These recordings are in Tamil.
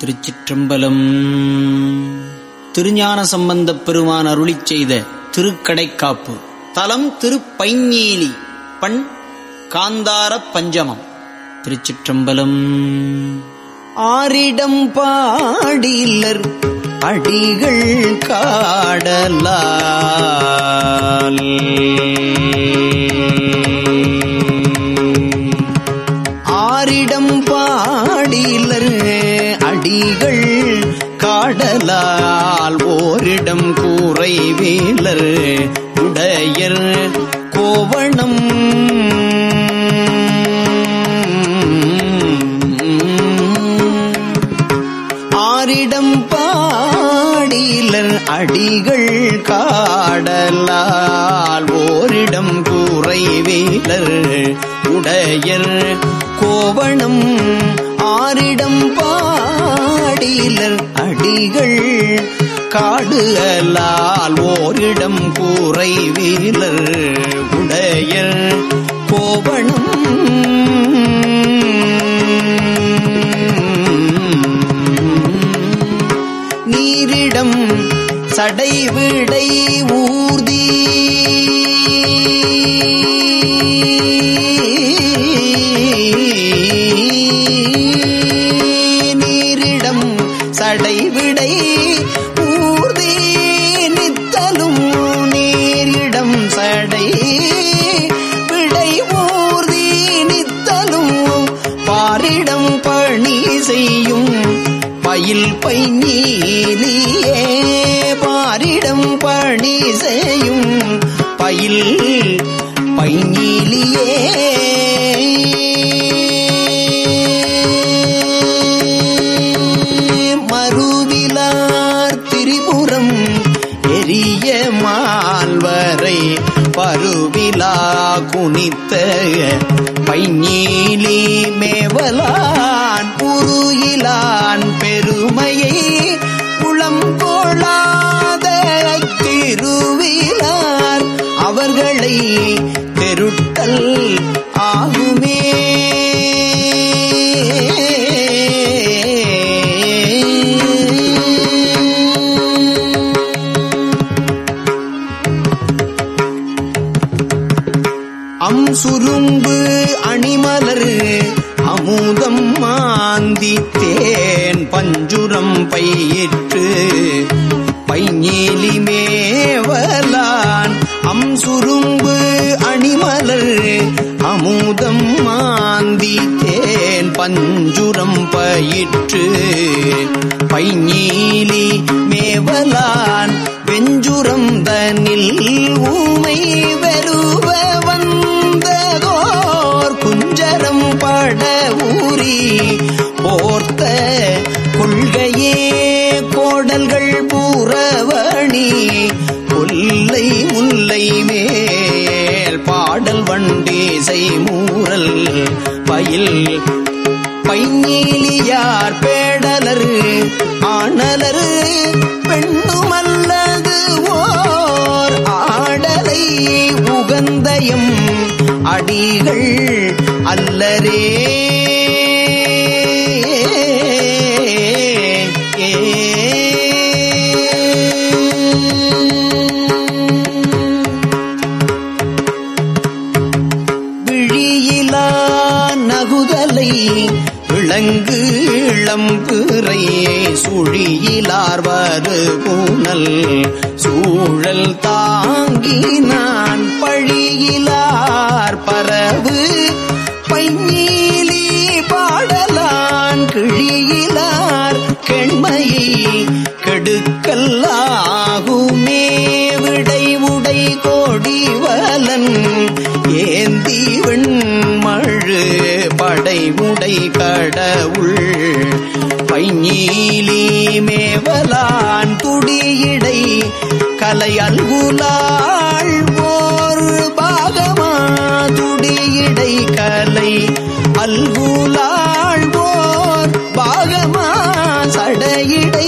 திருச்சிற்றம்பலம். திருஞான சம்பந்தப் பெருமான் அருளி செய்த திருக்கடைக்காப்பு. தலம் திருப்பைஞீலி பண் காந்தார பஞ்சமம். திருச்சிற்றம்பலம். ஆரிடம் பாடிலர் அடிகள் காடலால். ஆரிடம் பாடிலர் அடிகள் காடலால் ஓரிடம் கூரை வேலர் உடையர் கோவணம். ஆரிடம் பாடியிலர் அடிகள் காடலால் ஓரிடம் கூரை வேலர் உடையர் கோவணம். ஆரிடம் பா அடிகள் காடு அலால் ஓரிடம் கூரை வீலர் உடையர் கோவணம். நீரிடம் சடைவிடை ஊ செய்யும் பயில் பைநீலியே பாரிடம் பணி செய்யும் பயில் பைநீலியே மறுவிலார் திரிபுரம் எரிய மால்வரை பருவிலா குனித்த பைஞீலி மேவலா பதித்தேன் பஞ்சுரம் பயிற்று பைஞேலி மேவலான். அம் சுரும்பு அணிமலர் அமுதம் மாந்தி தேன் பஞ்சுரம் பயிற்று பைஞீலி மேவலான். வெஞ்சுரம் தனில் ஊ போர்த்த கொள்கையே கோடல்கள் பூரவணி கொல்லை முல்லை மேல் பாடல் வண்டேசை மூரல் பயில் பைநீலியார் பேடலர் ஆணலர் பெண்ணுமல்லது ஓர் ஆடலை உகந்தயம் அடிகள் அல்லரே. இளம்பிறை சுழியிலார்வது பூனல் சூழல் தாங்கி நான் பழியிலார் பரவு. பைஞீலி பாடலான் கிழியிலார். கெண்மையை கெடுக்கல்லாகுமே. விடை உடை கோடிவலன் ஏந்தி வெண்மழு படைமுடை கடவுள். பைஞீலி மேவலான் துடியிடை கலை அல்குலாள் ஓர் பாகமா துடியிடை கலை அல்குலாள் ஓர் பாகமா சடையிடை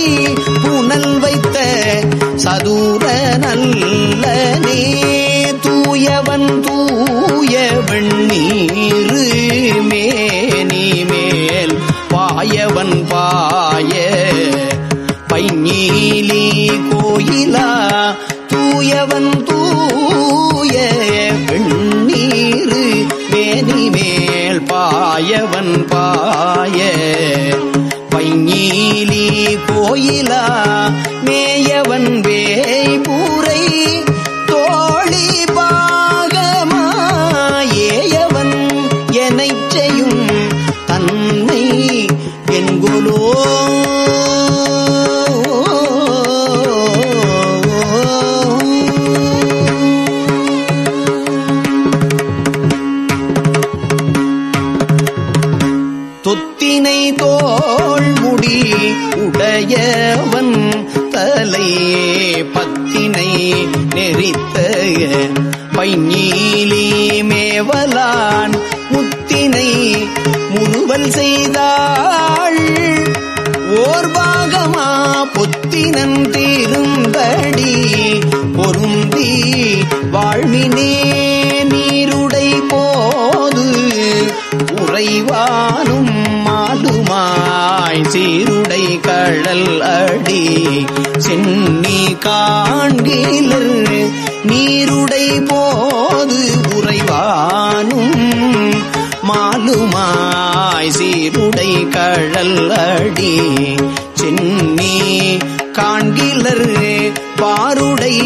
கோயிலே கோயிலா தூயவன் தூய வெண்ணீரு மேனிமேல் பாயவன் பாய. பைஞீலி கோயிலா மேயவன் வேய்பூரை தோழி உடையவன் தலை பத்தினை நெறித்த பைஞீலி மேவலான் முத்தினை முறுவல் செய்தாள். ஓர்பாகமா பொத்தினன் தீருந்தடி பொருந்தி வாழ்வினே நீருடை போது உறைவானும் கடல் அடி சென்னி காண்கிலர் நீருடை போது உறைவானும். மாலுமாய் சீருடை கடல் அடி சென்னி காண்கிலர் பாருடை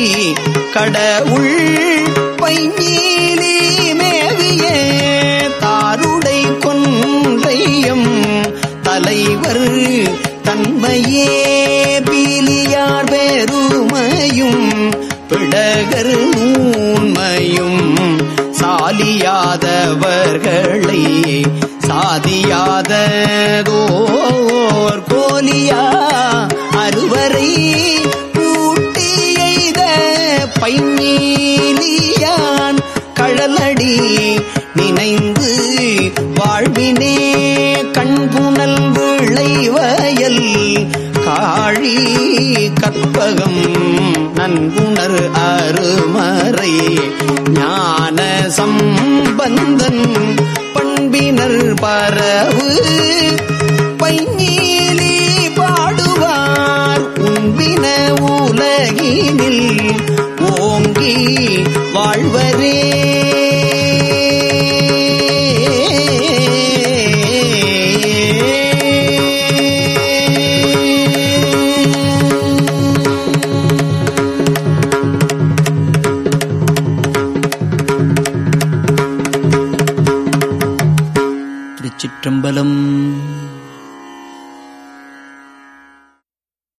கடவுள் பைஞீலி மேவிய தாருடை கொன்றையம் தலைவர் தன்மையே பீலியார் பெருமையும் பிடகர் நூன்மையும் சாலியாதவர்களை சாதியாததோர் கோலியா அறுவரை காழி கற்பகம் நன்புணர் அருமறை. ஞான சம்பந்தன் பண்பினர் பரவு. பைஞீலி திருச்சிற்றம்பலம்